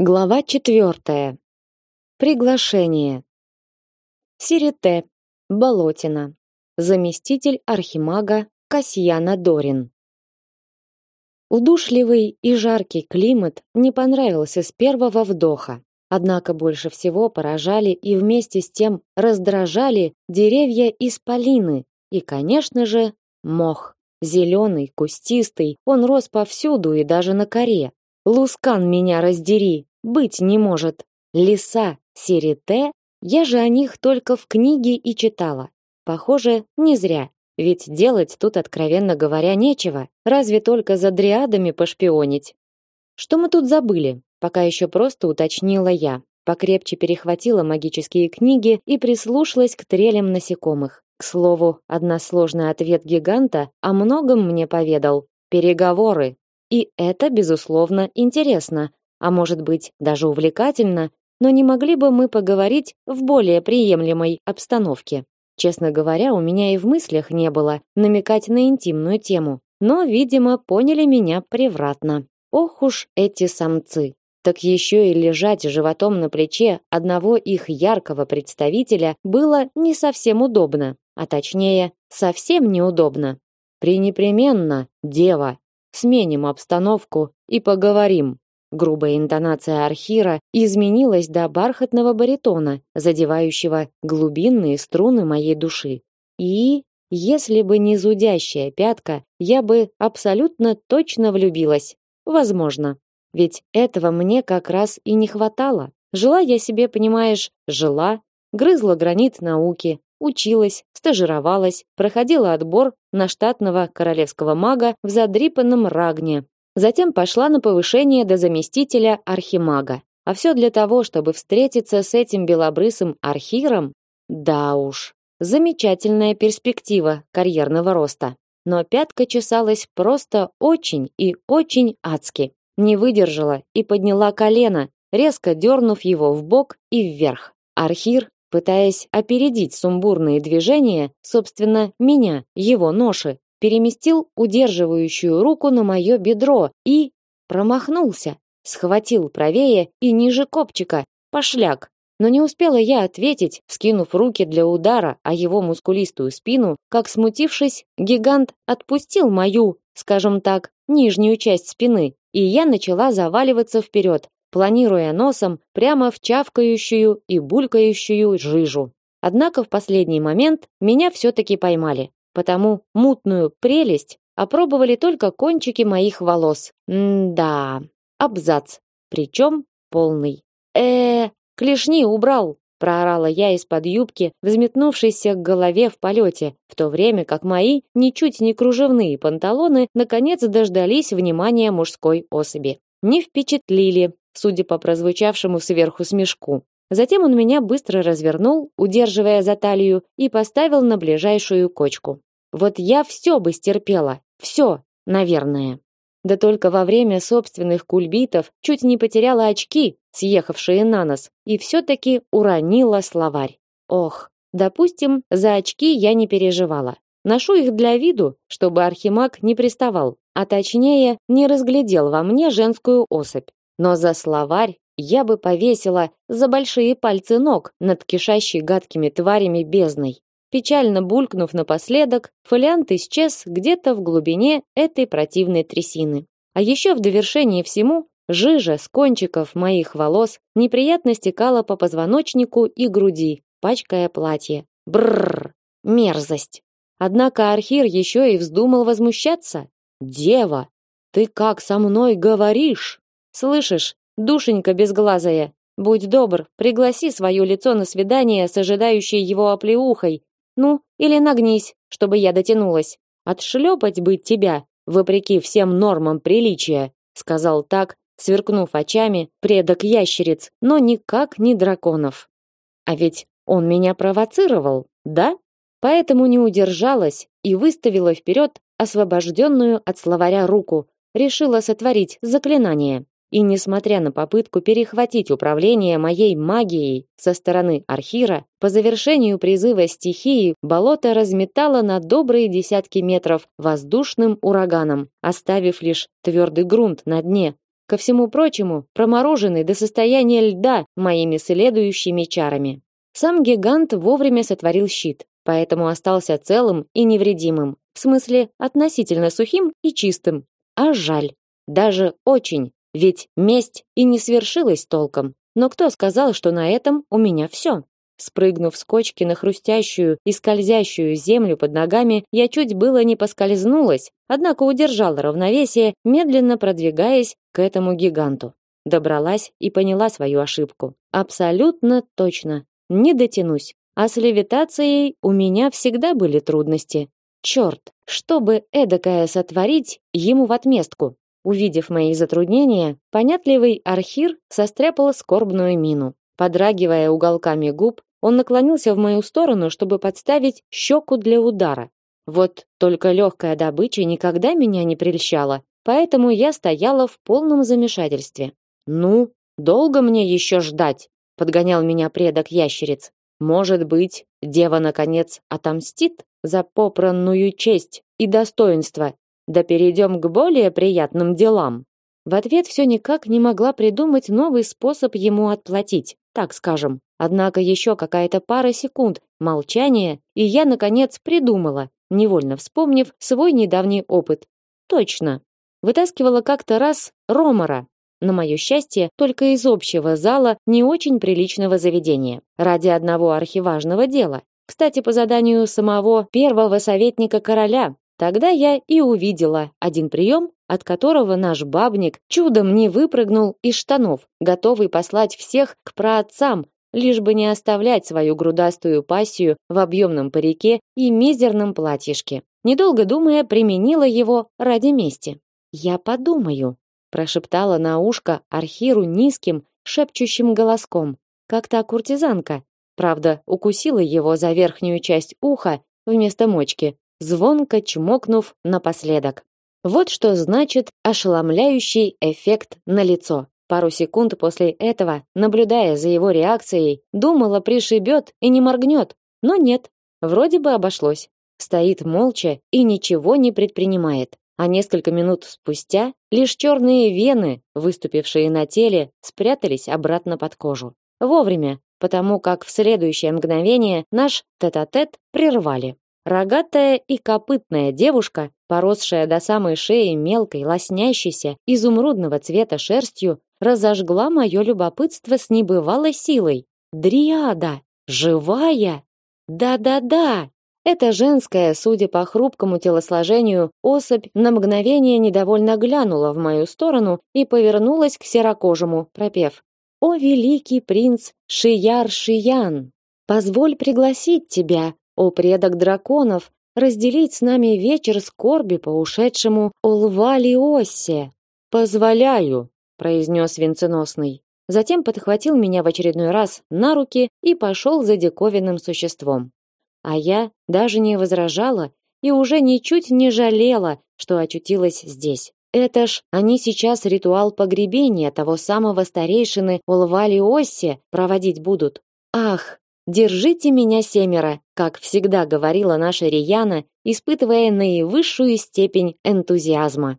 Глава четвертая. Приглашение. Сирите, Болотина. Заместитель архимага Касьяна Дорин. Удушливый и жаркий климат не понравился с первого вдоха. Однако больше всего поражали и вместе с тем раздражали деревья исполины и, конечно же, мох. Зеленый, кустистый, он рос повсюду и даже на коре. Лускан меня раздери, быть не может. Лиса, Сирите, я же о них только в книге и читала. Похоже, не зря. Ведь делать тут, откровенно говоря, нечего, разве только за дриадами пошпионить. Что мы тут забыли? Пока еще просто уточнила я. Покрепче перехватила магические книги и прислушалась к трелям насекомых. К слову, односложный ответ гиганта о многом мне поведал. Переговоры. И это, безусловно, интересно, а может быть, даже увлекательно, но не могли бы мы поговорить в более приемлемой обстановке. Честно говоря, у меня и в мыслях не было намекать на интимную тему, но, видимо, поняли меня превратно. Ох уж эти самцы. Так еще и лежать животом на плече одного их яркого представителя было не совсем удобно, а точнее, совсем неудобно. Пренепременно, дева, сменим обстановку и поговорим. Грубая интонация архира изменилась до бархатного баритона, задевающего глубинные струны моей души. И если бы не зудящая пятка, я бы абсолютно точно влюбилась. Возможно. Ведь этого мне как раз и не хватало. Жила я себе, понимаешь, жила, грызла гранит науки, училась, стажировалась, проходила отбор на штатного королевского мага в задрипанном Рагне, Затем пошла на повышение до заместителя архимага. А все для того, чтобы встретиться с этим белобрысым архиром? Да уж, замечательная перспектива карьерного роста. Но пятка чесалась просто очень и очень адски. Не выдержала и подняла колено, резко дернув его в бок и вверх. Архир, пытаясь опередить сумбурные движения, собственно, меня, его ноши, переместил удерживающую руку на мое бедро и промахнулся, схватил правее и ниже копчика, пошляк. Но не успела я ответить, вскинув руки для удара о его мускулистую спину, как смутившись, гигант отпустил мою, скажем так, нижнюю часть спины, и я начала заваливаться вперед, планируя носом прямо в чавкающую и булькающую жижу. Однако в последний момент меня все-таки поймали потому мутную прелесть опробовали только кончики моих волос. М-да, абзац, причем полный. Э, клешни убрал, проорала я из-под юбки, взметнувшейся к голове в полете, в то время как мои ничуть не кружевные панталоны наконец дождались внимания мужской особи. Не впечатлили, судя по прозвучавшему сверху смешку. Затем он меня быстро развернул, удерживая за талию, и поставил на ближайшую кочку. Вот я все бы стерпела, все, наверное. Да только во время собственных кульбитов чуть не потеряла очки, съехавшие на нос, и все-таки уронила словарь. Ох, допустим, за очки я не переживала. Ношу их для виду, чтобы архимаг не приставал, а точнее, не разглядел во мне женскую особь. Но за словарь я бы повесила за большие пальцы ног над кишащей гадкими тварями бездной. Печально булькнув напоследок, фолиант исчез где-то в глубине этой противной трясины. А еще в довершении всему, жижа с кончиков моих волос неприятно стекала по позвоночнику и груди, пачкая платье. Бррр, мерзость. Однако Архир еще и вздумал возмущаться. Дева, ты как со мной говоришь? Слышишь, душенька безглазая, будь добр, пригласи свое лицо на свидание с ожидающей его оплеухой ну, или нагнись, чтобы я дотянулась. Отшлепать быть тебя, вопреки всем нормам приличия, сказал так, сверкнув очами, предок ящериц, но никак не драконов. А ведь он меня провоцировал, да? Поэтому не удержалась и выставила вперед освобожденную от словаря руку, решила сотворить заклинание. И несмотря на попытку перехватить управление моей магией со стороны Архира, по завершению призыва стихии болото разметало на добрые десятки метров воздушным ураганом, оставив лишь твердый грунт на дне. ко всему прочему, промороженный до состояния льда моими следующими чарами. Сам гигант вовремя сотворил щит, поэтому остался целым и невредимым, в смысле относительно сухим и чистым. А жаль, даже очень, ведь месть и не свершилась толком. Но кто сказал, что на этом у меня все? Спрыгнув с кочки на хрустящую и скользящую землю под ногами, я чуть было не поскользнулась, однако удержала равновесие, медленно продвигаясь к этому гиганту. Добралась и поняла свою ошибку. Абсолютно точно не дотянусь. А с левитацией у меня всегда были трудности. Черт, чтобы эдакое сотворить ему в отместку. Увидев мои затруднения, понятливый архир состряпал скорбную мину. Подрагивая уголками губ, он наклонился в мою сторону, чтобы подставить щеку для удара. Вот только легкая добыча никогда меня не прельщала, поэтому я стояла в полном замешательстве. Ну, долго мне еще ждать? подгонял меня предок ящериц. Может быть, дева наконец отомстит за попранную честь и достоинство. Да перейдем к более приятным делам. В ответ все никак не могла придумать новый способ ему отплатить, так скажем. Однако еще какая-то пара секунд молчания, и я наконец придумала, невольно вспомнив свой недавний опыт. Точно. Вытаскивала как-то раз Ромара, на мое счастье, только из общего зала не очень приличного заведения, ради одного архиважного дела. Кстати, по заданию самого первого советника короля. Тогда я и увидела один прием, от которого наш бабник чудом не выпрыгнул из штанов, готовый послать всех к праотцам, лишь бы не оставлять свою грудастую пассию в объемном парике и мизерном платьишке. Недолго думая, применила его ради мести. Я подумаю, прошептала на ушко Архиру низким, шепчущим голоском, как та куртизанка. Правда, укусила его за верхнюю часть уха вместо мочки, звонко чмокнув напоследок. Вот что значит ошеломляющий эффект на лицо. Пару секунд после этого, наблюдая за его реакцией, думала, пришибет и не моргнет, но нет. Вроде бы обошлось. Стоит молча и ничего не предпринимает а несколько минут спустя лишь черные вены, выступившие на теле, спрятались обратно под кожу. Вовремя, потому как в следующее мгновение наш тет-а-тет прервали. Рогатая и копытная девушка, поросшая до самой шеи мелкой, лоснящейся, изумрудного цвета шерстью, разожгла мое любопытство с небывалой силой. Дриада! Живая! Да-да-да! Эта женская, судя по хрупкому телосложению, особь на мгновение недовольно глянула в мою сторону и повернулась к серокожему, пропев: "О великий принц Шияр Шиян, позволь пригласить тебя, о предок драконов, разделить с нами вечер скорби по ушедшему Олвалиосе". "Позволяю", произнес венценосный. Затем подхватил меня в очередной раз на руки и пошел за диковинным существом. А я даже не возражала и уже ничуть не жалела, что очутилась здесь. Это ж они сейчас ритуал погребения того самого старейшины Улвали Осси проводить будут. Ах, держите меня семеро, как всегда говорила наша Рияна, испытывая наивысшую степень энтузиазма.